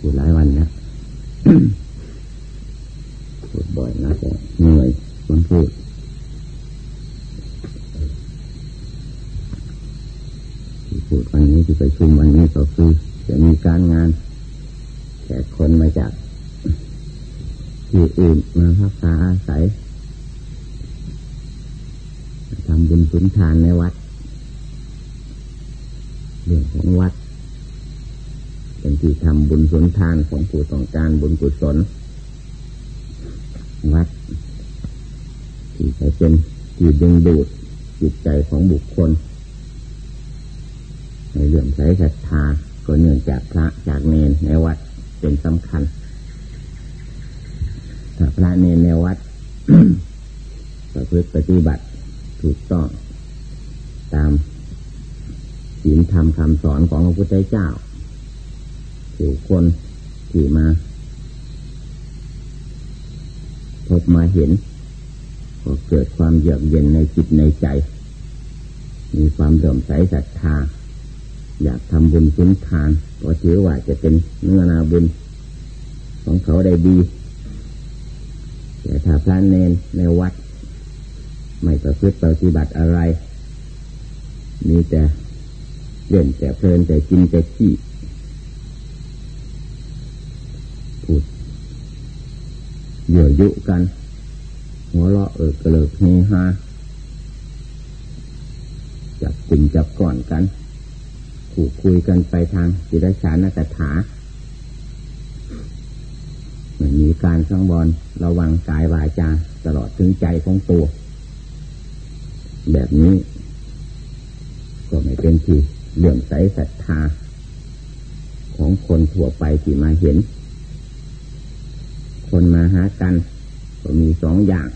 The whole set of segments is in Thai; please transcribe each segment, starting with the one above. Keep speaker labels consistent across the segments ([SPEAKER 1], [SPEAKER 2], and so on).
[SPEAKER 1] พูดหลายวันนะพูดบ่อยนะแต่เหนื่อยมันพูดที่พูดวันนี้ที่ไปชุมวันนี้ก็คือจะมีการงานแขกคนมาจาก ที่อื่นมาพักษาอาศัยทำบุญสุนทานในวัด เรื่องของวัด เป็นที่ทำบุญสนทานของผู้ต้องการบุญกุศลวัด ที่จะเป็นที่ดึงดูดจิตใจของบุคคลในเรื่องใช้ศรัทธาก็เนื่องจากพระจากเนนในวัดเป็นสำคัญถ้าพระเนนในวัดประพฤติปฏิบัติถูกต้อง ตามศีลธรรมคำสอนของพระพุทธเจ้า ผู้คนที่มาพบมาเห็นก็เกิดความเยือกเย็นในจิตในใจ มีความเดิมใสศรัทธา อยากทำบุญสุนทานก็ถือว่าจะเป็นเนื้อนาบุญ ของเขาได้ดี แต่ถ้าพระเนนในวัด ไม่ประพฤติปฏิบัติอะไร มีแต่เล่นแต่เพลินแต่กินแต่ขี้ พูดเยื่อยุกัน หัวเราะเออกเลิกเฮฮาจับกลุ่มจับก่อนกันขู่คุยกันไปทางจิตฉานกถาไม่มีการสังวรระวังกายวาจาตลอดถึงใจของตัว แบบนี้ ก็ไม่เป็นที่เลื่อมใสศรัทธาของคนทั่วไปที่มาเห็น คนมาหากันก็มีสองอย่าง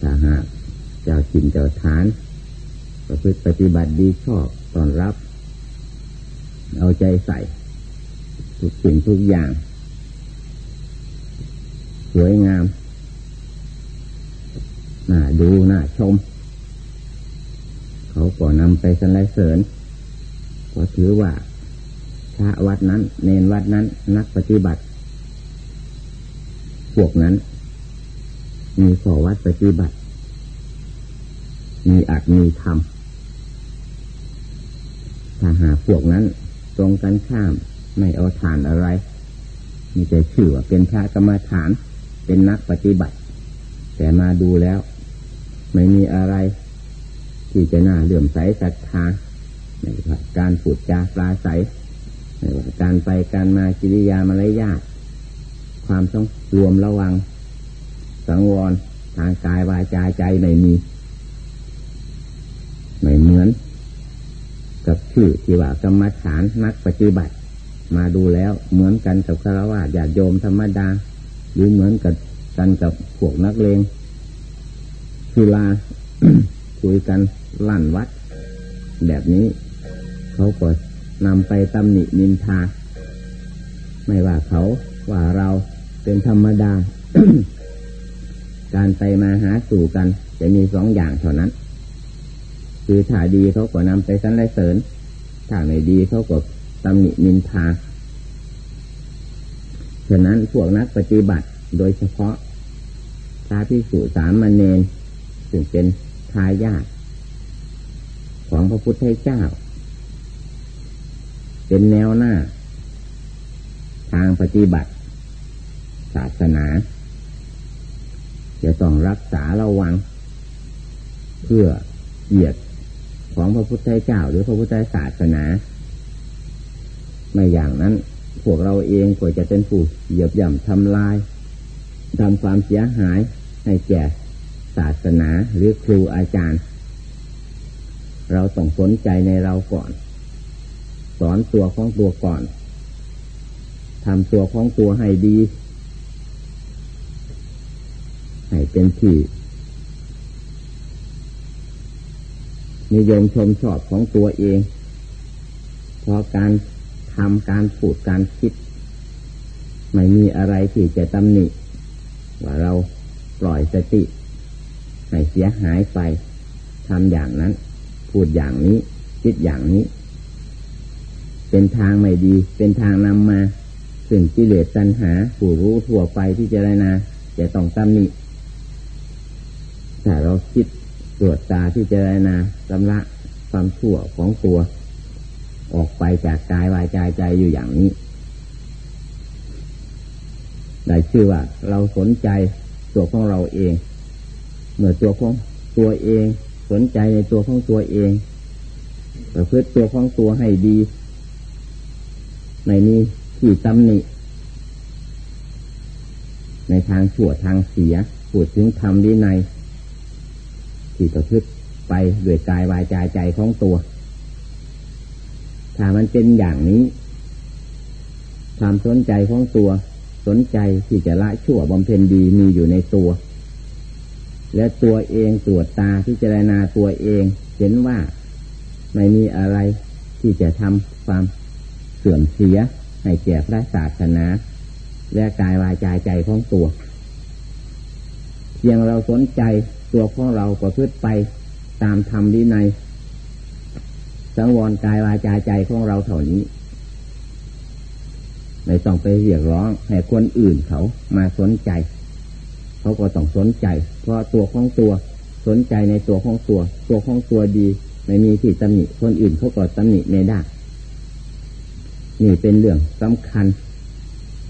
[SPEAKER 1] ถ้าหากเจ้าจินเจ้าฐานประพฤติปฏิบัติดีชอบตอนรับ เอาใจใส่ ทุกสิ่งทุกอย่าง สวยงาม น่าดูน่าชม เขาก็นำไปสรรเสริญก็ถือว่าพระวัดนั้น เนนวัดนั้น นักปฏิบัติ พวกนั้น มีขอวัดปฏิบัติ มีอัดมีธรรมถ้าหาพวกนั้นตรงกันข้าม ไม่เอาฐานอะไร มีแต่ชื่อว่าเป็นพระกรรมฐาน เป็นนักปฏิบัติ แต่มาดูแล้ว ไม่มีอะไร ที่จะน่าเลื่อมใสศรัทธาการผูดจาปลาใสการไปการมากิริยามารยาท ความต้องรวมระวัง สังวรทางกายวาจาใจไม่มี ไม่เหมือน กับชื่อที่ว่ากรรมฐานนักปฏิบัติ มาดูแล้วเหมือนกันกับคารวะญาติโยมธรรมดา หรือเหมือนกับกันกับพวกนักเลงกีฬาคุยกันลั่นวัด แบบนี้ เขาก็นำไปตำหนินินทา ไม่ว่าเขาว่าเรา เป็นธรรมดา การไปมาหาสู่กัน จะมีสองอย่างเท่านั้น คือถ้าดีเขาก็นำไปสรรเสริญถ้าไม่ดีเขาก็ตำหนินินทาฉะนั้นพวกนักปฏิบัติโดยเฉพาะพระพิสุสามมเณรซึ่งเป็นทายาทของพระพุทธเจ้า เป็นแนวหน้า ทางปฏิบัติ ศาสนา จะต้องรักษาระวัง เพื่อเหยียดของพระพุทธเจ้าหรือพระพุทธศาสนา ไม่อย่างนั้น พวกเราเองก็จะเป็นผู้เหยียบย่ำทำลายทำความเสียหายให้แก่ศาสนาหรือครูอาจารย์ เราต้องสนใจในเราก่อน สอนตัวของตัวก่อนทำตัวของตัวให้ดี ให้เป็นที่นิยมชมชอบของตัวเอง เพราะการทำการพูดการคิด ไม่มีอะไรที่จะตำหนิ ว่าเราปล่อยสติ ให้เสียหายไปทำอย่างนั้น พูดอย่างนี้ คิดอย่างนี้ เป็นทางไม่ดี เป็นทางนำมา สิ่งกิเลสตัณหา ผู้รู้ทั่วไปที่จะไรนาจะต้องตำหนิ ถ้าเราคิดตรวจตาที่จะไรนาสำละความชั่วของตัว ออกไปจากกายวายใจใจอยู่อย่างนี้ได้ชื่อว่า เราสนใจตัวของเราเอง เมื่อตัวของตัวเอง สนใจในตัวของตัวเองประพฤติตัวของตัวให้ดีในนี้ที่ตำหนิ ในทางชั่วทางเสียพูดถึงธรรมดีใน ที่ประพฤติไปด้วยกายวายใจใจของตัว ถ้ามันเป็นอย่างนี้ ความสนใจของตัวสนใจที่จะละชั่วบำเพ็ญดีมีอยู่ในตัว และตัวเองตรวจตาที่จะรณาตัวเอง เห็นว่าไม่มีอะไรที่จะทำความเสื่อมเสียให้แก่พระศาสนา และกายวาจาใจของตัว เพียงเราสนใจ ตัวของเราประพฤติไปตามธรรมดีใน สังวรกายวาจาใจของเราเท่านี้ ไม่ต้องไปเรียกร้องให้คนอื่นเขามาสนใจ เขาก็ต้องสนใจ เพราะตัวของตัวสนใจในตัวของตัว ตัวของตัวดี ไม่มีที่ตำหนิคนอื่นเขาก็ตำหนิไม่ได้นี่เป็นเรื่องสำคัญ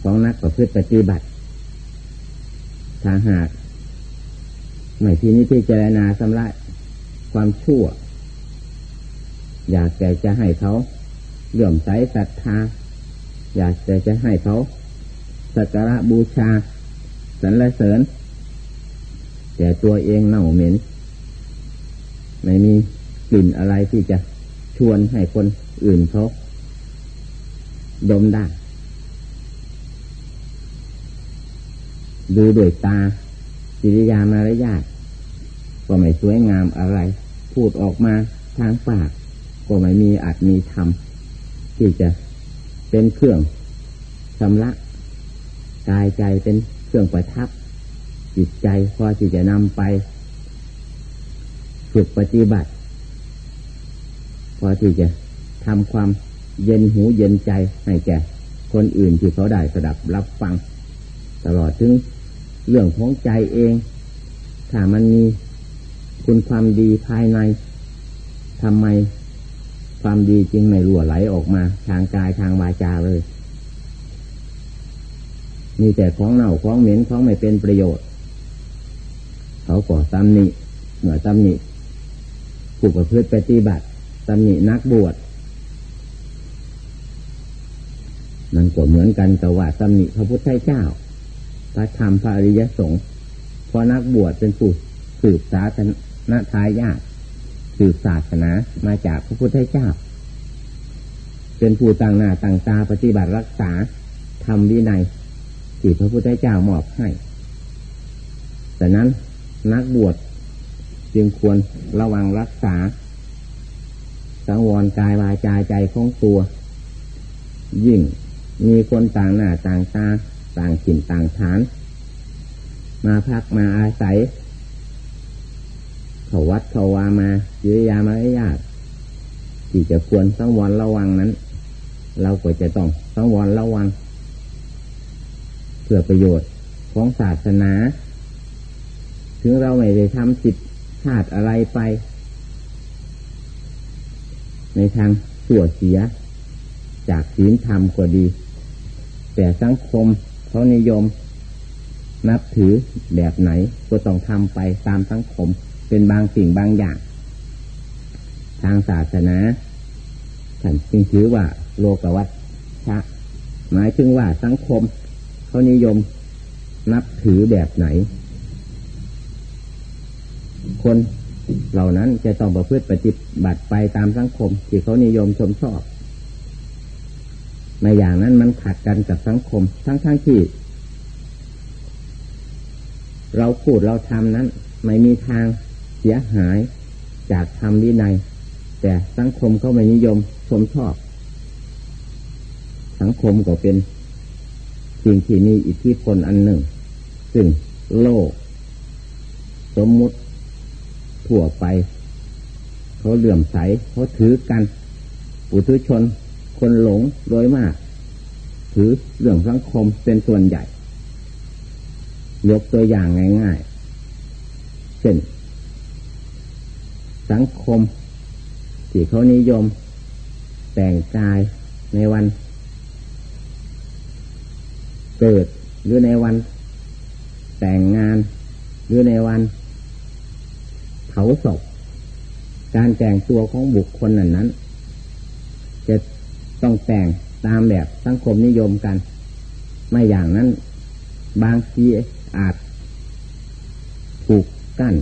[SPEAKER 1] ของนักประพฤติปฏิบัติถ้าหาก ไม่ที่นี้ที่เจรนาสำลักความชั่ว อยากแต่จะให้เขาเลื่อมใสศรัทธา อยากจะจะให้เขาสักการะบูชาสรรเสริญ แต่ตัวเองเน่าเหม็น ไม่มีกลิ่นอะไรที่จะชวนให้คนอื่นเขาดมได้ ดูด้วยตา จิริยามารยาทก็ไม่สวยงามอะไร พูดออกมาทางปาก ก็ไม่มีอาจมีธรรมที่จะเป็นเครื่องชำระกายใจเป็นเครื่องประทับ จิตใจพอที่จะนำไป ฝึกปฏิบัติ พอที่จะทำความเย็นหูเย็นใจให้แก่ คนอื่นที่เขาได้สดับรับฟัง ตลอดถึง เรื่องของใจเอง ถ้ามันมีคุณความดีภายในทำไมความดีจริงไม่รั่วไหลออกมา ทางกายทางวาจาเลย มีแต่ของเน่าของเหม็นของไม่เป็นประโยชน์ เขาก่อตำหนิเหนือตำหนิผู้ประพฤติปฏิบัติตำหนินักบวชมันก็เหมือนกันกับว่าตำหนิพระพุทธเจ้า พระธรรมพระอริยสงฆ์พอนักบวชเป็นผู้สืบสาธนทายาทสืบศาสนามาจากพระพุทธเจ้า เป็นผู้ต่างหน้าต่างตาปฏิบัติรักษาทำวินัยที่พระพุทธเจ้ามอบให้แต่นั้นนักบวชจึงควรระวังรักษา สังวรกายวาจาใจของตัว ยิ่งมีคนต่างหน้าต่างตา ต่างถิ่นต่างฐาน มาพักมาอาศัย เขาวัดเขาวามาเยียามารยาทที่จะควรสังวรระวังนั้น เราก็จะต้องสังวรระวัง เพื่อประโยชน์ของศาสนา ถึงเราไม่ได้ทำผิดพลาดอะไรไป ในทางสั่วเสีย จากศีลธรรมก็ดี แต่สังคม เขานิยม นับถือแบบไหน ก็ต้องทำไปตามสังคม เป็นบางสิ่งบางอย่าง ทางศาสนาท่านจึงถือว่าโลกวัฏชะหมายถึงว่าสังคม เขานิยมนับถือแบบไหน คนเหล่านั้นจะต้องประพฤติปฏิบัติไปตามสังคม ที่เขานิยมชมชอบ ในอย่างนั้นมันขัดกันกับสังคม ทั้งทั้งที่ เราพูดเราทำนั้น ไม่มีทางเสียหายจากธรรมวินัย แต่สังคมเขาไม่นิยมชมชอบ สังคมก็เป็นสิ่งที่มีอิทธิพลอันหนึ่ง ซึ่งโลก สมมุติทั่วไป เขาเหลื่อมใสเขาถือกันปุถุชน คนหลงโดยมาก ถือเรื่องสังคมเป็นส่วนใหญ่ ยกตัวอย่างง่ายๆ เช่น สังคม ที่เขานิยม แต่งกายในวัน เกิดหรือในวัน แต่งงาน หรือในวัน เผาศพการแต่งตัวของบุคคลนั้นนั้น ต้องแต่งตามแบบสังคมนิยมกัน ไม่อย่างนั้น บางทีอาจถูกกั้น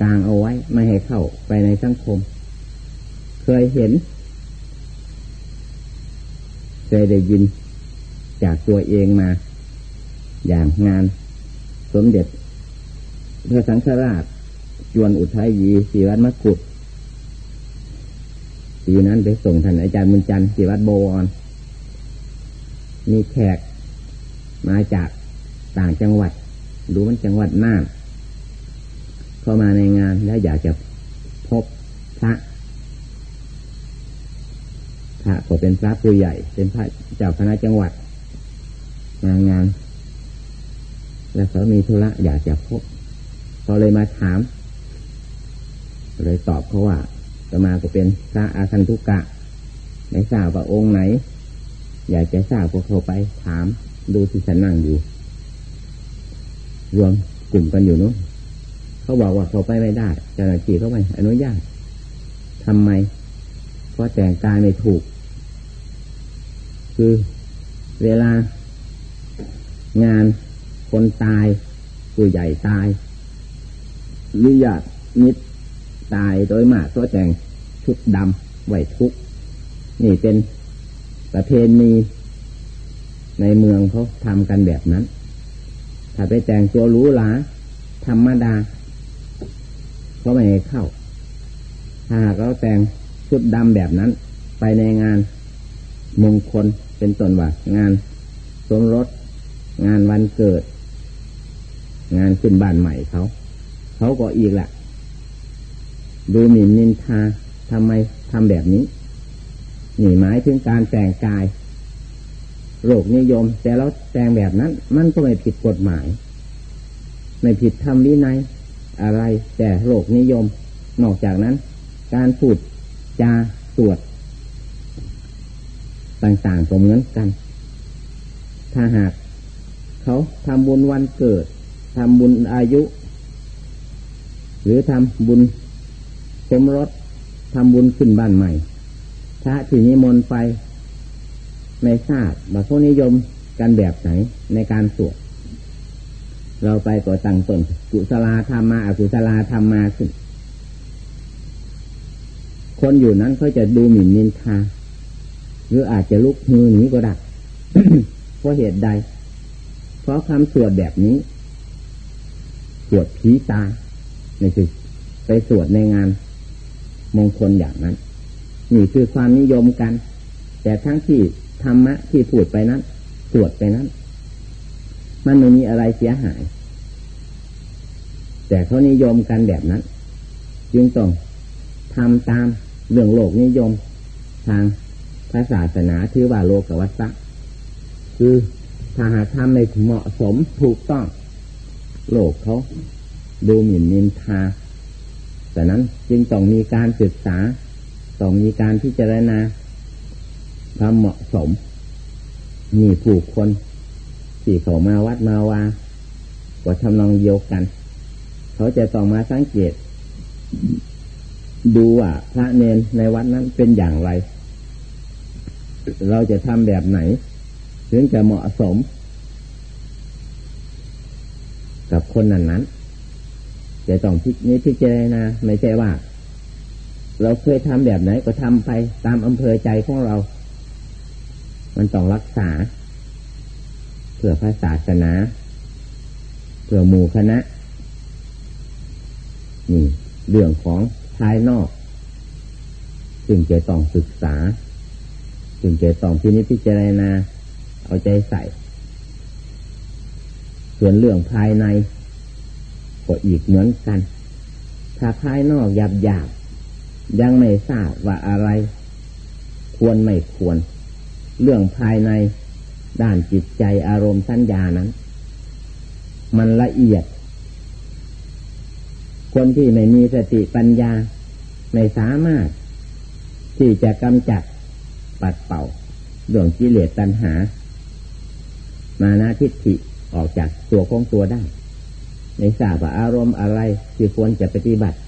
[SPEAKER 1] กลางเอาไว้ ไม่ให้เข้าไปในสังคม เคยเห็น เคยได้ยินจากตัวเองมา อย่างงานสมเด็จพระสังฆราชจวนอุทัยยีสีวัดมกุฎ ปีนั้นไปส่งท่านอาจารย์มุนจันทร์สีวัดโบวรมีแขกมาจากต่างจังหวัดดูมันจังหวัดน่านเข้ามาในงานแล้วอยากจะพบพระพระก็เป็นพระผู้ใหญ่ เป็นพระเจ้าคณะจังหวัดมางาน แล้วเขามีธุระอยากจะพบเขาเลยมาถาม เลยตอบเขาว่า จะมาก็เป็นพระอาคันทุกะไม่ทราบว่าองค์ไหน อยากจะทราบก็เขาไปถามดูที่ฉันนั่งอยู่ รวมกลุ่มกันอยู่นู้นเขาบอกว่าเขาไปไม่ได้เจ้าหน้าที่เขาไม่อนุญาตทำไม เพราะแต่งกายไม่ถูก คือเวลางานคนตาย ผู้ใหญ่ตาย หรือญาติมิตร ตายโดยมากก็แต่งชุดดำไหวทุก นี่เป็นประเพณีในเมืองเขาทำกันแบบนั้น ถ้าไปแต่งตัวรู้หลาธรรมดาเขาไม่ให้เข้า ถ้าเขาแต่งชุดดำแบบนั้น ไปในงานมงคลเป็นต้นว่างานสมรสงานวันเกิด งานขึ้นบ้านใหม่เขา เขาก็อีกแหละ ดูหมิ่นนินทาทำไมทำแบบนี้นี่หมายถึงการแต่งกายโรคนิยม แต่เราแต่งแบบนั้น มันก็ไม่ผิดกฎหมาย ไม่ผิดธรรมวินัยอะไรแต่โรคนิยม นอกจากนั้น การพูดจาสวดต่างๆก็เหมือนกัน ถ้าหากเขาทำบุญวันเกิดทำบุญอายุ หรือทำบุญ สมรสทำบุญขึ้นบ้านใหม่พระที่นิมนต์ไปไม่ทราบาเขานิยมกันแบบไหนในการสวดเราไปก่อตั้งตนกุศลาธรรมมาอกุศลาธรรมมาขึ้นคนอยู่นั้นเขาจะดูหมิ่นนินทาหรืออาจจะลุกมือหนีก็ได้เพราะเหตุใด เพราะคำสวดแบบนี้ สวดผีตาในคือไปสวดในงาน มงคลอย่างนั้นนี่คือความนิยมกัน แต่ทั้งที่ธรรมะที่พูดไปนั้นสวดไปนั้น มันไม่มีอะไรเสียหาย แต่เขานิยมกันแบบนั้น จึงต้องทำตามเรื่องโลกนิยม ทางพระศาสนาถือว่าโลกวัฏฏะคือถ้าหากทำในเหมาะสมถูกต้อง โลกเขาดูหมิ่นนินทา แต่นั้นจึงต้องมีการศึกษา ต้องมีการพิจารณาความเหมาะสม มีผู้คนที่เขามาวัดมาวาก็ทำนองเดียวกัน เขาจะต้องมาสังเกต ดูว่าพระเนนในวัดนั้นเป็นอย่างไร เราจะทำแบบไหน ถึงจะเหมาะสม กับคนนั้นนั้น จะต้องพิจิพิจารณาไม่ใช่ว่า เราเคยทำแบบไหนก็ทำไปตามอำเภอใจของเรา มันต้องรักษา เพื่อพระศาสนา เพื่อหมู่คณะ นี่เรื่องของภายนอกจึงจะต้องศึกษาจึงจะต้องพินิจพิจารณาเอาใจใส่ ส่วนเรื่องภายใน ก็อีกเหมือนกัน ถ้าภายนอกหยาบหยาบยังไม่ทราบว่าอะไร ควรไม่ควร เรื่องภายในด้านจิตใจอารมณ์สัญญานั้น มันละเอียด คนที่ไม่มีสติปัญญา ไม่สามารถ ที่จะกำจัดปัดเป่าเรื่องกิเลสตัณหา มานาทิฏฐิออกจากตัวของตัวได้ ไม่ทราบว่าอารมณ์อะไรที่ควรจะปฏิบัติ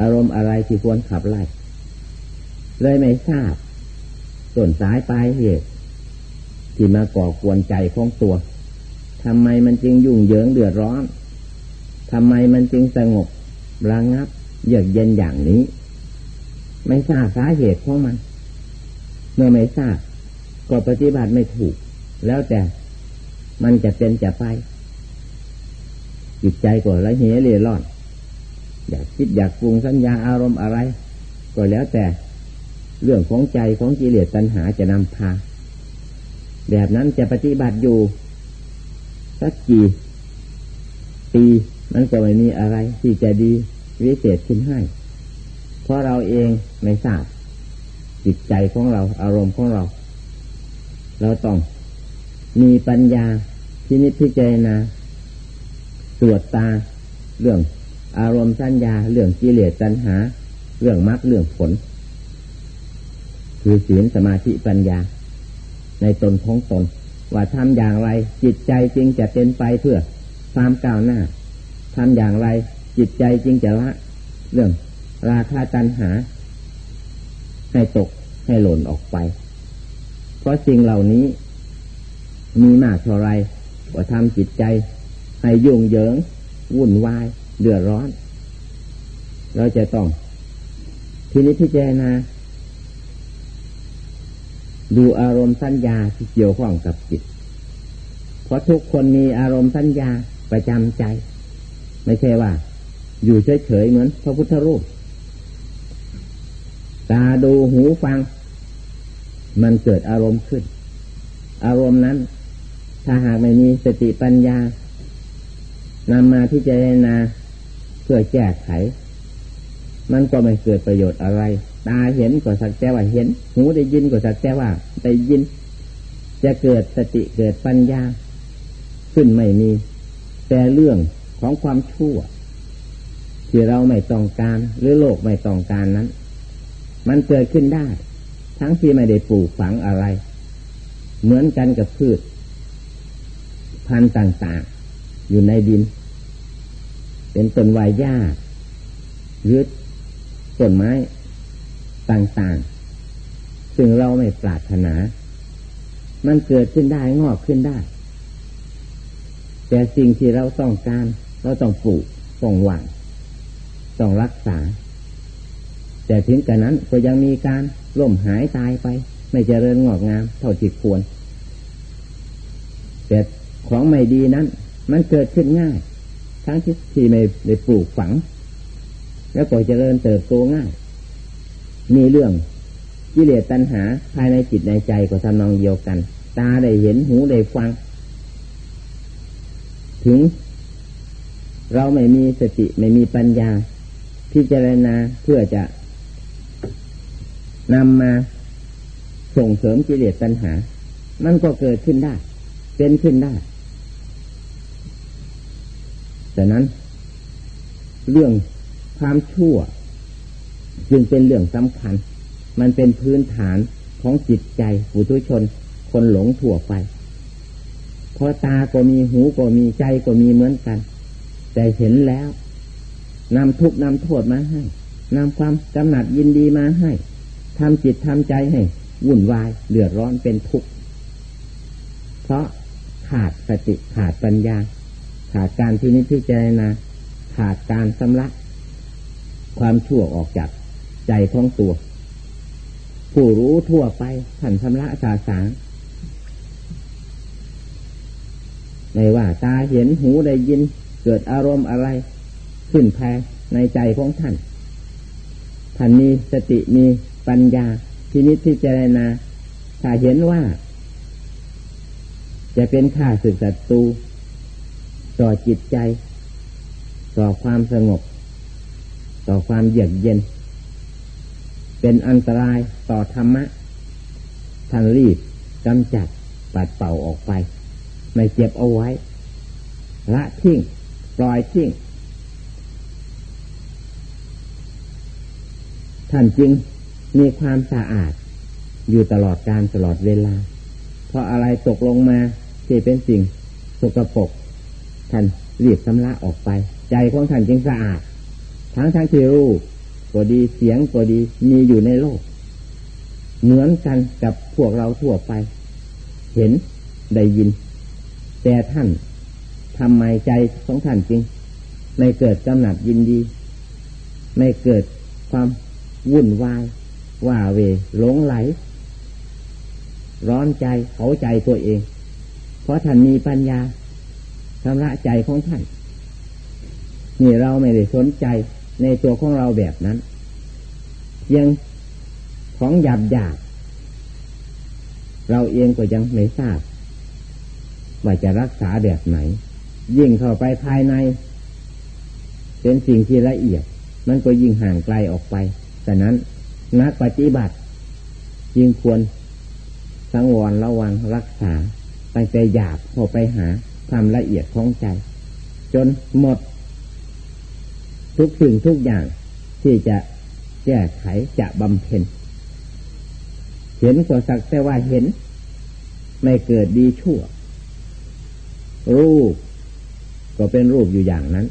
[SPEAKER 1] อารมณ์อะไรที่ควรขับไล่เลยไม่ทราบต้นสายปลายเหตุ ที่มาก่อกวนใจของตัวทำไมมันจึงยุ่งเหยิงเดือดร้อนทำไมมันจึงสงบระงับเยือกเย็นอย่างนี้ ไม่ทราบสาเหตุของมัน เมื่อไม่ทราบก็ปฏิบัติไม่ถูก แล้วแต่มันจะเป็นจะไป จิตใจก็ละเหยเร่ร่อน อยากคิดอยากปรุงสัญญาอารมณ์อะไร ก็แล้วแต่เรื่องของใจของกิเลสตัณหาจะนำพา แบบนั้นจะปฏิบัติอยู่สักกี่ปีมันก็ไม่มีอะไรที่จะดีวิเศษขึ้นให้ เพราะเราเองไม่ทราบจิตใจของเราอารมณ์ของเรา เราต้องมีปัญญาที่นิพพิจารณา ตรวจตาเรื่องอารมณ์สัญญา เรื่องกิเลสตัณหา เรื่องมรรคเรื่องผล คือศีลสมาธิปัญญา ในตนของตน ว่าทำอย่างไร จิตใจจริงจะเป็นไปเพื่อความก้าวหน้าทำอย่างไร จิตใจจริงจะละ เรื่องราคาตัณหา ให้ตกให้หล่นออกไป เพราะสิ่งเหล่านี้มีมากเท่าไรว่าทำจิตใจ ให้ยุ่งเหยิง วุ่นวายเดือดร้อน เราจะต้อง ทีนี้พิจารณาดูอารมณ์สัญญาที่เกี่ยวข้องกับจิต เพราะทุกคนมีอารมณ์สัญญาประจำใจ ไม่ใช่ว่า อยู่เฉยๆเหมือนพระพุทธรูป ตาดูหูฟัง มันเกิดอารมณ์ขึ้น อารมณ์นั้น ถ้าหากไม่มีสติปัญญา นำมาที่จะนาเพื่อแก้ไข มันก็ไม่เกิดประโยชน์อะไร ตาเห็นก็สักแต่ว่าเห็น หูได้ยินก็สักแต่ว่าได้ยิน จะเกิดสติเกิดปัญญา ขึ้นไม่มี แต่เรื่องของความชั่ว ที่เราไม่ต้องการ หรือโลกไม่ต้องการนั้น มันเกิดขึ้นได้ ทั้งที่ไม่ได้ปลูกฝังอะไร เหมือนกันกับพืช พันธุ์ต่าง ๆ อยู่ในดิน เป็นต้นวายหญ้าหรือต้นไม้ต่างๆ ซึ่งเราไม่ปรารถนา มันเกิดขึ้นได้งอกขึ้นได้ แต่สิ่งที่เราต้องการ เราต้องปลูกต้องหวังต้องรักษา แต่ถึงกระนั้นก็ยังมีการล่มหายตายไป ไม่เจริญงอกงามเท่าที่ควรแต่ของไม่ดีนั้น มันเกิดขึ้นง่าย ทั้งที่ที่ไม่ได้ปลูกฝัง แล้วก็เจริญเติบโตง่าย มีเรื่องกิเลสตัณหาภายในจิตในใจก็ทำนองเดียวกัน ตาได้เห็นหูได้ฟัง ถึง เราไม่มีสติไม่มีปัญญา พิจารณาเพื่อจะนำมาส่งเสริมกิเลสตัณหา มันก็เกิดขึ้นได้ เป็นขึ้นได้ แต่นั้น เรื่องความชั่ว จึงเป็นเรื่องสำคัญ มันเป็นพื้นฐานของจิตใจผู้ทุชน คนหลงถั่วไปพอตาก็มีหูก็มีใจก็มีเหมือนกัน แต่เห็นแล้วนำทุกนำโทษมาให้นำความกำหนัดยินดีมาให้ทำจิตทำใจให้วุ่นวายเดือดร้อนเป็นทุกข์ เพราะขาดสติขาดปัญญา ขาดการที่นิพพิจารณาขาดการสำลักความชั่วออกจากใจของตัว ผู้รู้ทั่วไปท่านชำระสาสางไม่ว่าตาเห็นหูได้ยินเกิดอารมณ์อะไร ขึ้นแพ้ในใจของท่าน ท่านมีสติมีปัญญาที่นิพพิจารณาถ้าเห็นว่า จะเป็นข้าศึกศัตรู ต่อจิตใจ ต่อความสงบ ต่อความเยือกเย็น เป็นอันตรายต่อธรรมะท่านรีบกำจัดปัดเป่าออกไป ไม่เจ็บเอาไว้ ละทิ้ง ปล่อยทิ้ง ท่านจึงมีความสะอาด อยู่ตลอดการตลอดเวลา เพราะอะไรตกลงมาที่เป็นสิ่งสกปรก ท่านรีบชำระออกไป ใจของท่านจึงสะอาดทั้งทั้งที่รู้ก็ดีเสียงก็ดีมีอยู่ในโลก เหมือนกันกับพวกเราทั่วไป เห็นได้ยิน แต่ท่านทำไมใจของท่านจริง ไม่เกิดกำหนัดยินดี ไม่เกิดความวุ่นวายว่าเวหลงไหล ร้อนใจเขาใจตัวเอง เพราะท่านมีปัญญา ชำระใจของท่าน นี่เราไม่ได้สนใจในตัวของเราแบบนั้น ยังของหยาบหยาบเราเองก็ยังไม่ทราบ ว่าจะรักษาแบบไหน ยิ่งเข้าไปภายใน เป็นสิ่งที่ละเอียด มันก็ยิ่งห่างไกลออกไปแต่นั้นนักปฏิบัติยิ่งควรสังวรระวังรักษาตั้งใจหยาบเข้าไปหา ความละเอียดของใจ จนหมด ทุกสิ่งทุกอย่างที่จะแก้ไขจะบำเพ็ญเห็นก็สักแต่ว่าเห็น ไม่เกิดดีชั่ว รูป ก็เป็นรูปอยู่อย่างนั้น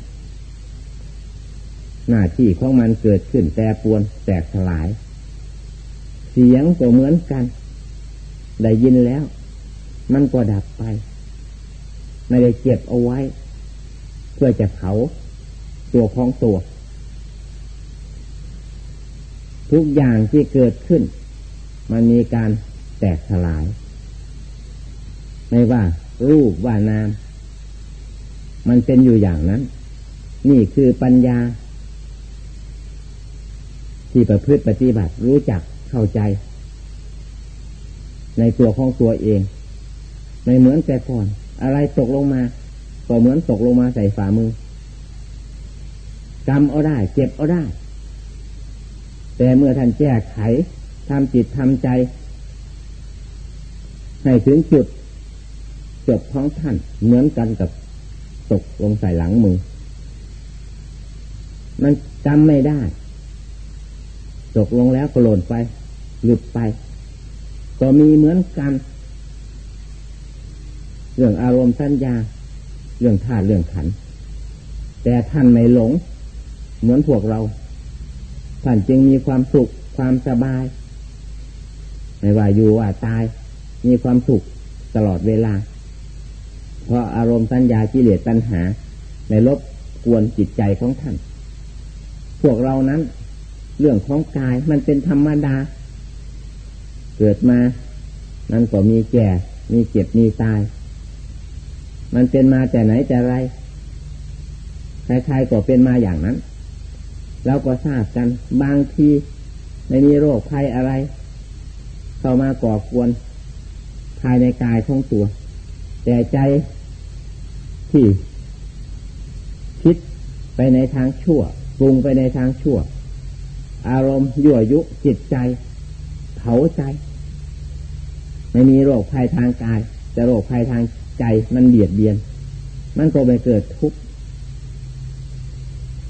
[SPEAKER 1] หน้าที่ของมันเกิดขึ้นแต่ปวนแตกสลาย เสียงก็เหมือนกัน ได้ยินแล้ว มันก็ดับไป ไม่ได้เก็บเอาไว้ เพื่อจะเผาตัวของตัว ทุกอย่างที่เกิดขึ้น มันมีการแตกสลาย ไม่ว่ารูปว่านาม มันเป็นอยู่อย่างนั้น นี่คือปัญญา ที่ประพฤติปฏิบัติรู้จักเข้าใจ ในตัวของตัวเอง ไม่เหมือนแต่ก่อน อะไรตกลงมา ก็เหมือนตกลงมาใส่ฝ่ามือกำเอาได้ เจ็บเอาได้ แต่เมื่อท่านแก้ไขทำจิตทำใจ ให้ถึงจุด จบของท่านเหมือนกันกับตกลงใส่หลังมือ มันจำไม่ได้ ตกลงแล้วก็หล่นไปหลุดไป ก็มีเหมือนกัน เรื่องอารมณ์สัญญา เรื่องธาตุเรื่องขัน แต่ท่านไม่หลง เหมือนพวกเรา ท่านจึงมีความสุขความสบาย ไม่ว่าอยู่ว่าตาย มีความสุขตลอดเวลา เพราะอารมณ์สัญญากิเลสตัณหา ในลบกวนจิตใจของท่าน พวกเรานั้น เรื่องของกายมันเป็นธรรมดา เกิดมามันก็มีแก่ มีเจ็บ มีตาย มันเป็นมาแต่ไหนแต่ไรใครๆก็เป็นมาอย่างนั้น เราก็ทราบกันบางทีไม่มีโรคภัยอะไร เข้ามาก่อกวนภายในกายของตัว แต่ใจที่คิดไปในทางชั่วปรุงไปในทางชั่ว อารมณ์ยั่วยุจิตใจ เผาใจ ไม่มีโรคภัยทางกาย แต่โรคภัยทาง ใจมันเบียดเบียน มันก็ไม่เกิดทุกข์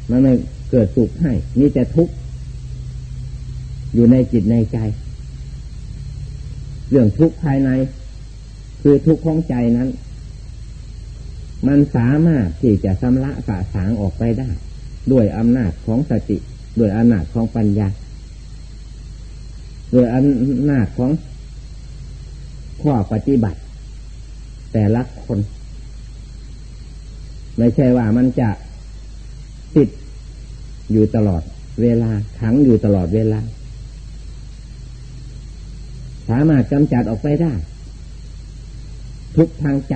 [SPEAKER 1] มันไม่เกิดสุขให้มีแต่ทุกข์อยู่ในจิตในใจ เรื่องทุกข์ภายใน คือทุกข์ของใจนั้น มันสามารถที่จะชำระสะสางออกไปได้ ด้วยอำนาจของสติ ด้วยอำนาจของปัญญา ด้วยอำนาจของข้อปฏิบัติ แต่ละคน ไม่ใช่ว่ามันจะติดอยู่ตลอด เวลาขังอยู่ตลอดเวลา สามารถกำจัดออกไปได้ ทุกทางใจ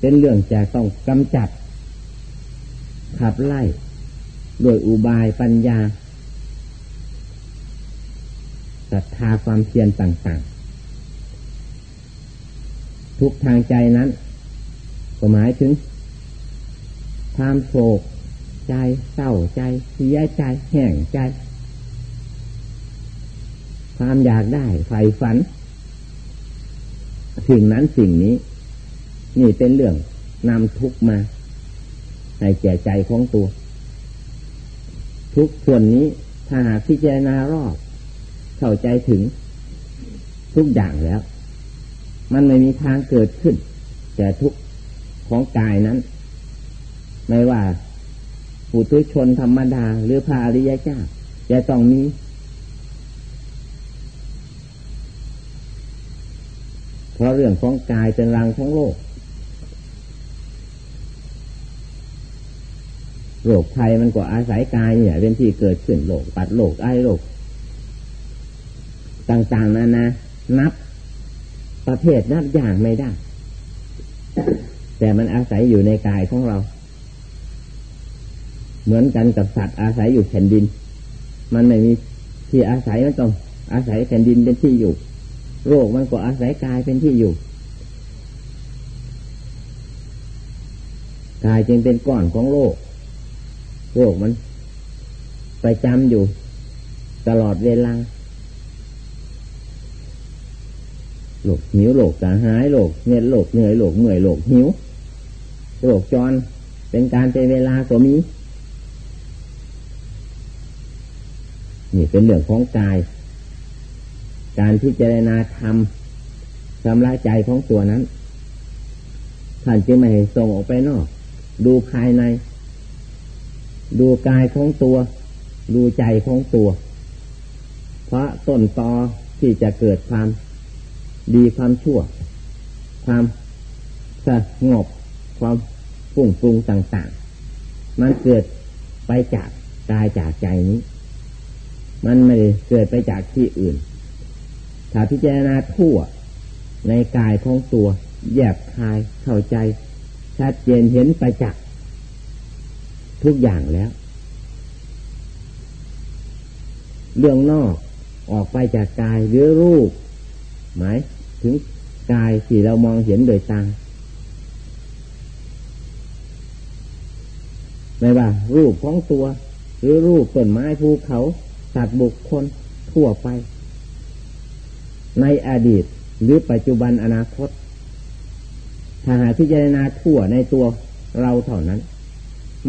[SPEAKER 1] เป็นเรื่องจะต้องกำจัด ขับไล่โดยอุบายปัญญาศรัทธาความเพียรต่าง ๆ ทุกทางใจนั้นก็หมายถึง ความโศกใจเศร้าใจ เสียใจแห่งใจ ความอยากได้ใฝ่ฝันสิ่งนั้นสิ่งนี้ นี่เป็นเรื่องนำทุกมาให้แก่ใจของตัว ทุกส่วนนี้ถ้าหากพิจารณารอบเข้าใจถึงทุกอย่างแล้ว มันไม่มีทางเกิดขึ้น แต่ทุกของกายนั้น ไม่ว่าปุถุชนธรรมดา หรือพระอริยเจ้าจะต้องมีเพราะเรื่องของกายเป็นรังของโลก โรคภัยมันก็อาศัยกายเนี่ยเป็นที่เกิดขึ้นโรคปัดโรคไอโรคต่างๆนานานับ ประเภทนับอย่างไม่ได้ แต่มันอาศัยอยู่ในกายของเรา เหมือนกันกับสัตว์อาศัยอยู่แผ่นดิน มันไม่มีที่อาศัยมันต้องอาศัยแผ่นดินเป็นที่อยู่ โรคมันก็อาศัยกายเป็นที่อยู่กายจึงเป็นก้อนของโลกโรคมันไปจำอยู่ ตลอดเวลา โรคหิวโรคกระหายโรคเงียโรคเหนื่อยโรคเหนื่อยโรคหิวโรคจรเป็นการเป็นเวลาก็มีนี่เป็นเรื่องของกาย การที่เจรณาธรรมชำระใจของตัวนั้น ท่านจึงไม่ให้ส่งออกไปนอก ดูภายใน ดูกายของตัว ดูใจของตัว เพราะต้นตอที่จะเกิดความ ดีความชั่ว ความสงบความปุ่งปรุงต่าง ๆ มันเกิดไปจากกายจากใจนี้ มันไม่ได้เกิดไปจากที่อื่น ถ้าพิจารณาทั่วในกายของตัว แยบคายเข้าใจ ชัดเจนเห็นไปจากทุกอย่างแล้ว เรื่องนอกออกไปจากกายหรือรูป หมายถึงกายที่เรามองเห็นโดยตาไม่ว่า รูปของตัว หรือรูปต้นไม้ภูเขาสัตว์บุคคลทั่วไป ในอดีตหรือปัจจุบันอนาคต ถ้าหาพิจารณาทั่วในตัวเราเท่านั้น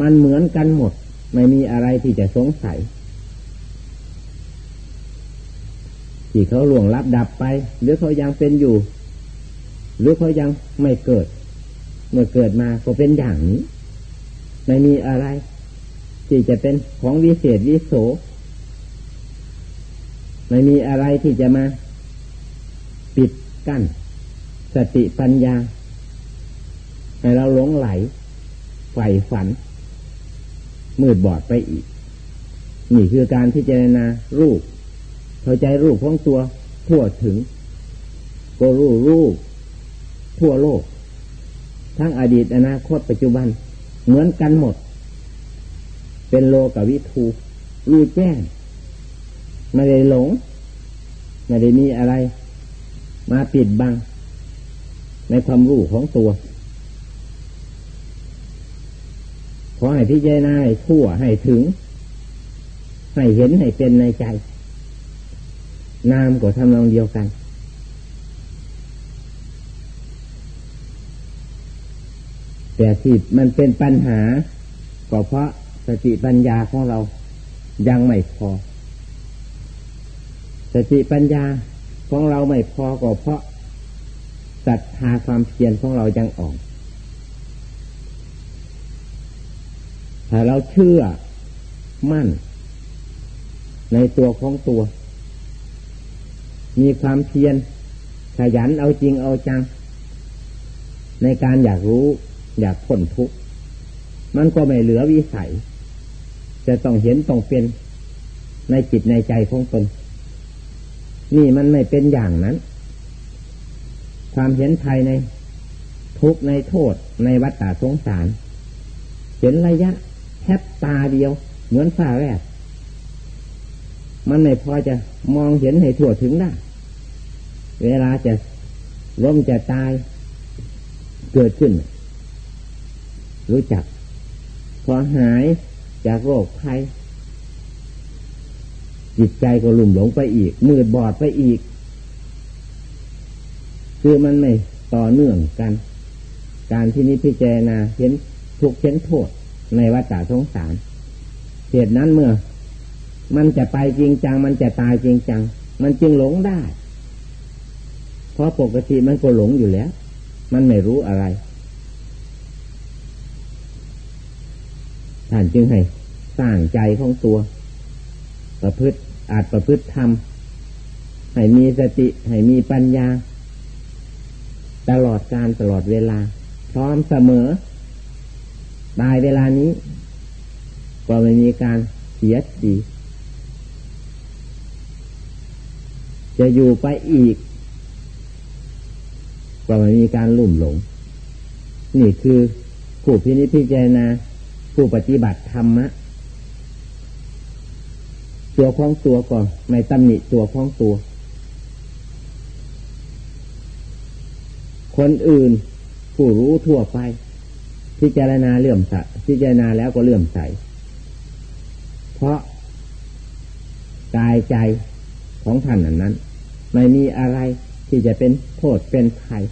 [SPEAKER 1] มันเหมือนกันหมด ไม่มีอะไรที่จะสงสัย ที่เขาหลวงรับดับไป หรือเขายังเป็นอยู่ หรือเขายังไม่เกิด เมื่อเกิดมาก็เป็นอย่างนี้ ไม่มีอะไร ที่จะเป็นของวิเศษวิโสไม่มีอะไรที่จะมา ปิดกั้น สติปัญญาให้เราหลงไหลใฝ่ฝัน มืดบอดไปอีก นี่คือการพิจารณารูป เข้าใจรูปของตัวทั่วถึง ก็รู้รูปทั่วโลก ทั้งอดีตอนาคตปัจจุบันเหมือนกันหมด เป็นโลกวิทูรู้แจ้งไม่ได้หลง ไม่ได้มีอะไร มาปิดบัง ในความรู้ของตัวขอให้พิจารณาให้ทั่วให้ถึง ให้เห็นให้เป็นในใจ นามก็ทำนองเดียวกัน แต่ที่มันเป็นปัญหา ก็เพราะสติปัญญาของเรายังไม่พอ สติปัญญาของเราไม่พอก็เพราะศรัทธาความเพียรของเรายังอ่อนถ้าเราเชื่อมั่น ในตัวของตัว มีความเพียรขยันเอาจริงเอาจัง ในการอยากรู้อยากพ้นทุกข์มันก็ไม่เหลือวิสัย จะต้องเห็นต้องเป็นในจิตในใจของตน นี่มันไม่เป็นอย่างนั้น ความเห็นภายในทุกในโทษในวัฏฏะสงสาร เห็นระยะแค่ตาเดียว เหมือนฝ้าแรก มันไม่พอจะมองเห็นให้ทั่วถึงได้ เวลาจะล้มจะตายเกิดขึ้น รู้จัก พอหายจากโรคภัยจิตใจก็ลุ่มหลงไปอีก มืดบอดไปอีก คือมันไม่ต่อเนื่องกัน การที่นี้พิจารณาเห็นทุกเห็นโทษในวัฏสงสารเหตุนั้นเมื่อ มันจะไปจริงจัง มันจะตายจริงจัง มันจึงหลงได้ เพราะปกติมันก็หลงอยู่แล้ว มันไม่รู้อะไร ท่านจึงให้สร้างใจของตัว ประพฤติอาจประพฤติธรรมให้มีสติให้มีปัญญา ตลอดการตลอดเวลา พร้อมเสมอตายเวลานี้ ก็ไม่มีการเสียสี จะอยู่ไปอีก ก็ไม่มีการลุ่มหลง นี่คือผู้พินิจพิจารณาผู้ปฏิบัติธรรมะตัวของตัวก่อนไม่ตำหนิตัวของตัว คนอื่น ผู้รู้ทั่วไป พิจารณาเลื่อมใสพิจารณาแล้วก็เลื่อมใส เพราะกายใจของท่านนั้น ไม่มีอะไรที่จะเป็นโทษเป็นภัย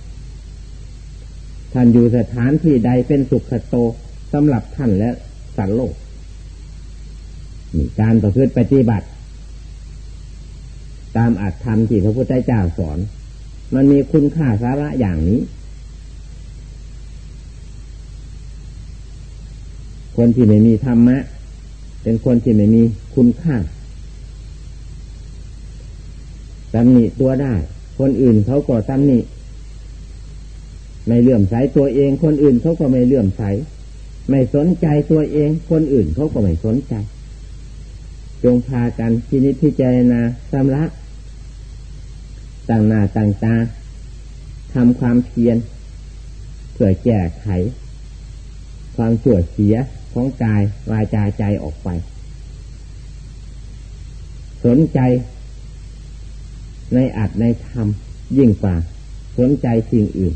[SPEAKER 1] ท่านอยู่สถานที่ใดเป็นสุขโตสำหรับท่านและสัตว์โลกการประพฤติปฏิบัติ ตามอัตธรรมที่พระพุทธเจ้าสอน มันมีคุณค่าสาระอย่างนี้ คนที่ไม่มีธรรมะ เป็นคนที่ไม่มีคุณค่า ตำหนิตัวได้ คนอื่นเขาก็ตำหนิไม่เลื่อมใสตัวเอง คนอื่นเขาก็ไม่เลื่อมใส ไม่สนใจตัวเอง คนอื่นเขาก็ไม่สนใจ จงพากันพินิจพิจารณาสำละต่างหน้าต่างตาทำความเพียรเพื่อแก้ไข ความชั่วเสียของกายวาจาใจออกไป สนใจ ในอัดในธรรมยิ่งกว่าสนใจสิ่งอื่น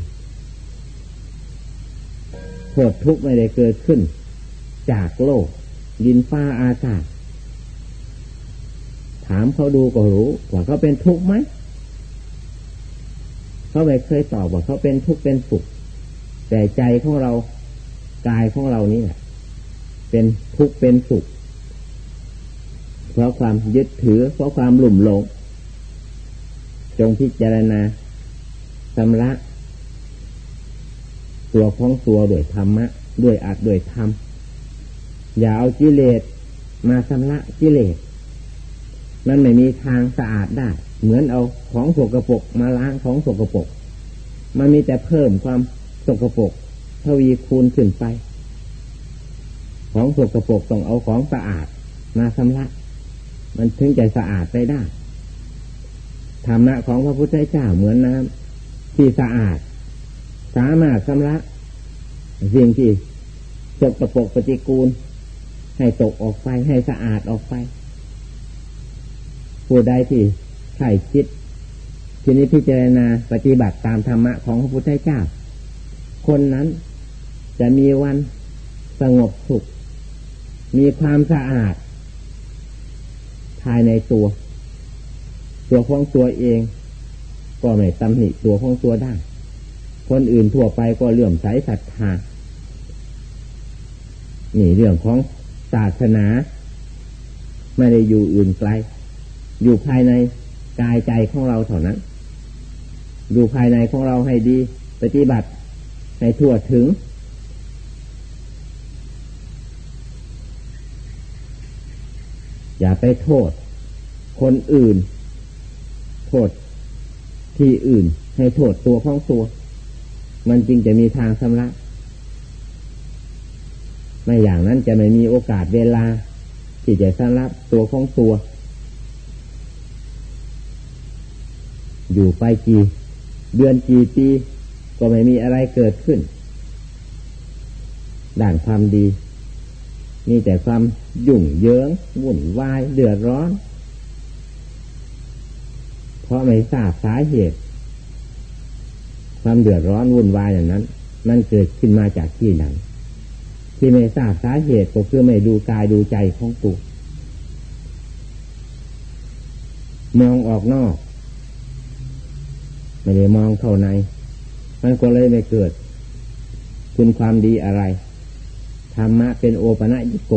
[SPEAKER 1] โทษทุกข์ไม่ได้เกิดขึ้น จากโลกดินฟ้าอากาศ ถามเขาดูก็รู้ว่าเขาเป็นทุกข์ไหมเขาไม่เคยตอบว่าเขาเป็นทุกข์เป็นสุขแต่ใจของเรากายของเรานี่แหละเป็นทุกข์เป็นสุขเพราะความยึดถือเพราะความหลุ่มหลง จงพิจารณาสำระตัวของตัวด้วยธรรมะ ด้วยอัดด้วยธรรม อย่าเอากิเลสมาสำระกิเลส มันไม่มีทางสะอาดได้ เหมือนเอาของสกรปรกมาล้างของสกรปรกมันมีแต่เพิ่มความสกรปรกทวีคูณขึ้นไป ของสกรปรกต้องเอาของสะอาดมาชำระ มันถึงจะสะอาดไปได้ ธรรมะของพระพุทธเจ้าเหมือนน้ำที่สะอาด สามารถชำระสิ่งที่สกระปกปฏิกูล ให้ตกออกไปให้สะอาดออกไป ผู้ใดที่ใช่คิดทีนี้พิจารณาปฏิบัติตามธรรมะของพระพุทธเจ้า คนนั้นจะมีวันสงบสุข มีความสะอาด ภายในตัว ตัวของตัวเอง ก็ไม่ตำหนิตัวของตัวได้ คนอื่นทั่วไปก็เลื่อมใสศรัทธานี่เรื่องของศาสนา ไม่ได้อยู่อื่นไกล อยู่ภายในกายใจของเราเท่านั้น อยู่ภายในของเราให้ดี ปฏิบัติให้ทั่วถึงอย่าไปโทษ คนอื่น ษที่อื่น ให้โทษตัวของตัว มันจริงจะมีทางสำลักไม่อย่างนั้นจะไม่มีโอกาสเวลา ที่จะสำลักตัวของตัว อยู่ไปกี่เดือนกี่ปีก็ไม่มีอะไรเกิดขึ้น ด่านความดี มีแต่ความยุ่งเยิงวุ่นวายเดือดร้อน เพราะไม่ทราบสาเหตุ ความเดือดร้อนวุ่นวายอย่างนั้น มันเกิดขึ้นมาจากที่ไหนที่ไม่ทราบสาเหตุก็คือไม่ดูกายดูใจของตัวมองออกนอก ไม่ได้มองเข้าใน มันก็เลยไม่เกิด คุณความดีอะไรธรรมะเป็นโอปะยิโก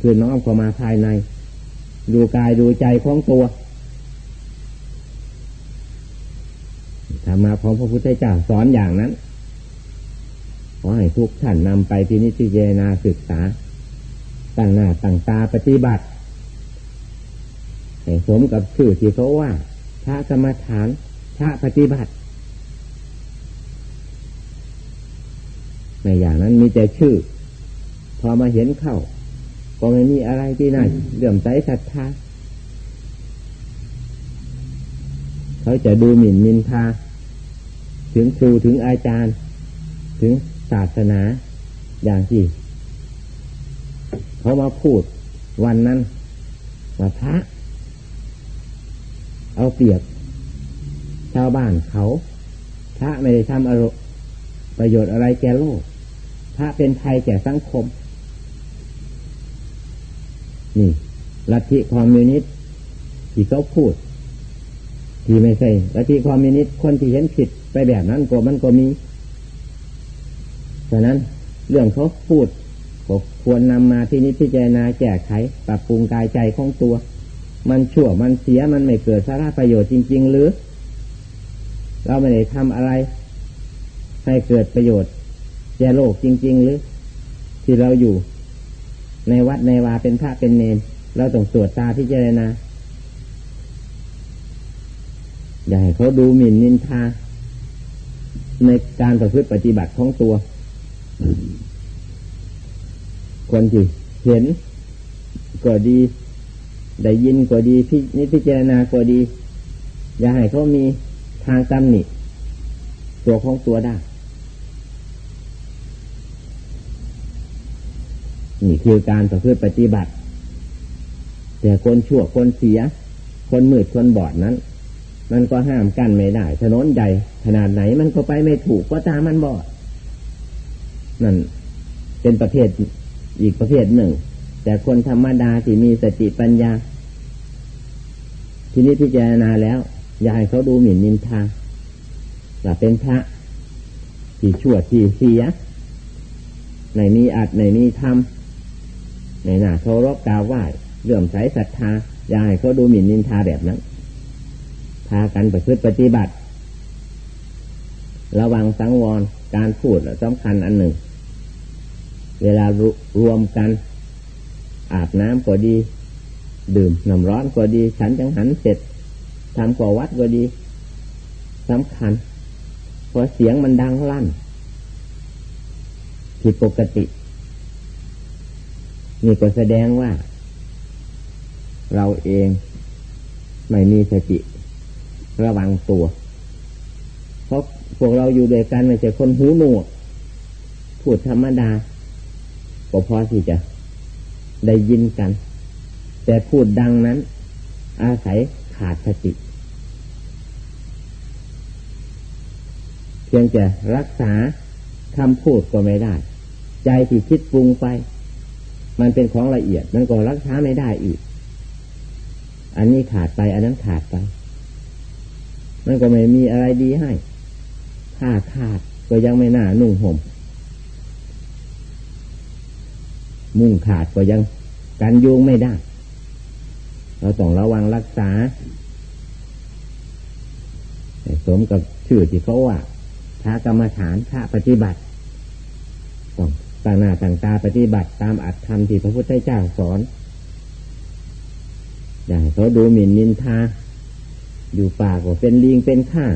[SPEAKER 1] คือน้อมเข้ามาภายใน ดูกายดูใจของตัว ธรรมะของพระพุทธเจ้าสอนอย่างนั้น ขอให้ทุกท่านนำไปพินิจพิจารณาศึกษาตั้งหน้าตั้งตาปฏิบัติให้สมกับชื่อที่เขาว่า พระสมถานพระปฏิบัติในอย่างนั้นมีแต่ชื่อ พอมาเห็นเข้า ก็ไม่มีอะไรที่ไหนเลื่อมใสศรัทธาเขาจะดูหมิ่นมินทา ถึงครูถึงอาจารย์ ถึงศาสนาอย่างที่เขามาพูดวันนั้นว่าพระ เอาเปรียบ ชาวบ้านเขา พระไม่ได้ทำอรประโยชน์อะไรแก่โลก พระเป็นภัยแก่สังคม นี่ลัทธิคอมมิวนิสที่เขาพูด ที่ไม่ใช่ลัทธิคอมมินิสคนที่เห็นผิดไปแบบนั้นก็มันก็มีฉะนั้นเรื่องเขาพูดก็ควรนำมาที่นิพพิจารณาแก้ไขปรับปรุงกายใจของตัว มันชั่วมันเสียมันไม่เกิดสาระประโยชน์จริง ๆ หรือ เราไม่ได้ทำอะไร ให้เกิดประโยชน์แก่โลกจริง ๆ หรือ ที่เราอยู่ ในวัดในวาเป็นพระเป็นเนรเราต้องตรวจตาพิจารณา อย่าให้เขาดูหมิ่นนินทา ในการประพฤติปฏิบัติของตัว คนที่เห็นก็ดี ได้ยินก็ดีพินิพิจารณาก็ดี อย่าให้เขามีทางตำหนิตัวของตัวได้ นี่คือการประพฤติปฏิบัติ แต่คนชั่วคนเสีย คนมืดคนบอดนั้น มันก็ห้ามกั้นไม่ได้ ถนนใหญ่ขนาดไหนมันก็ไปไม่ถูกก็ตามมันบอดนั่นเป็นประเภทอีกประเภทหนึ่ง แต่คนธรรมดาที่มีสติปัญญา ที่นี้พิจารณาแล้ว อย่าให้เขาดูหมิ่นนินทาว่าเป็นพระที่ชั่วที่เสียในมีอัดในมีธรรมในหน้าเคารพกราวไหว้เลื่อมใสศรัทธาอย่าให้เขาดูหมิ่นนินทาแบบนั้น พากันประพฤติปฏิบัติ ระวังสังวรการพูดสำคัญอันหนึ่ง เวลารวมกัน อาบน้ำก็ดี ดื่มน้ำร้อนก็ดี ฉันจังหันเสร็จทำก่อวัดก็ดีสำคัญเพราะเสียงมันดังลั่น ผิดปกติ นี่ก็แสดงว่า เราเองไม่มีสติ ระวังตัว เพราะพวกเราอยู่ด้วยกันไม่ใช่คนหูหนวกพูดธรรมดาก็พอที่จะได้ยินกัน แต่พูดดังนั้น อาศัยขาดสติ เพียงแต่รักษาคำพูดก็ไม่ได้ ใจที่คิดปรุงไป มันเป็นของละเอียด มันก็รักษาไม่ได้อีก อันนี้ขาดไป อันนั้นขาดไป มันก็ไม่มีอะไรดีให้ถ้าขาดก็ยังไม่น่านุ่งห่ม มุ่งขาดก็ยังกันยุงไม่ได้ เราต้องระวังรักษาสมกับชื่อที่เขาว่าพระกรรมฐานพระปฏิบัติต้องต่างหน้าต่างตาปฏิบัติตามอัตธรรมที่พระพุทธเจ้าสอน อย่างเขาดูหมิ่นนินทา อยู่ป่าก็เป็นลิงเป็นข้าง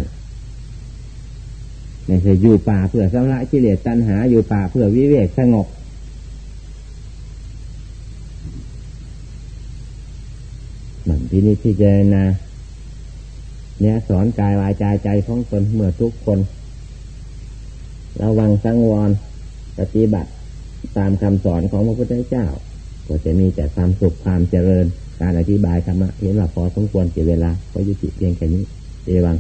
[SPEAKER 1] ไม่ใช่อยู่ป่าเพื่อสำระกิเลสตัณหา อยู่ป่าเพื่อวิเวกสงบหมันที่นี้ที่เจนะเนี่ยสอนกายวายใจใจของตนเมื่อทุกคน ระวังสังวรปฏิบัติตามคำสอนของพระพุทธเจ้า ก็จะมีแต่ความสุขความเจริญ การอธิบายธรรมะเห็นว่าพอสมควรเสียเวลาก็ยุติเพียงแค่นี้เอวัง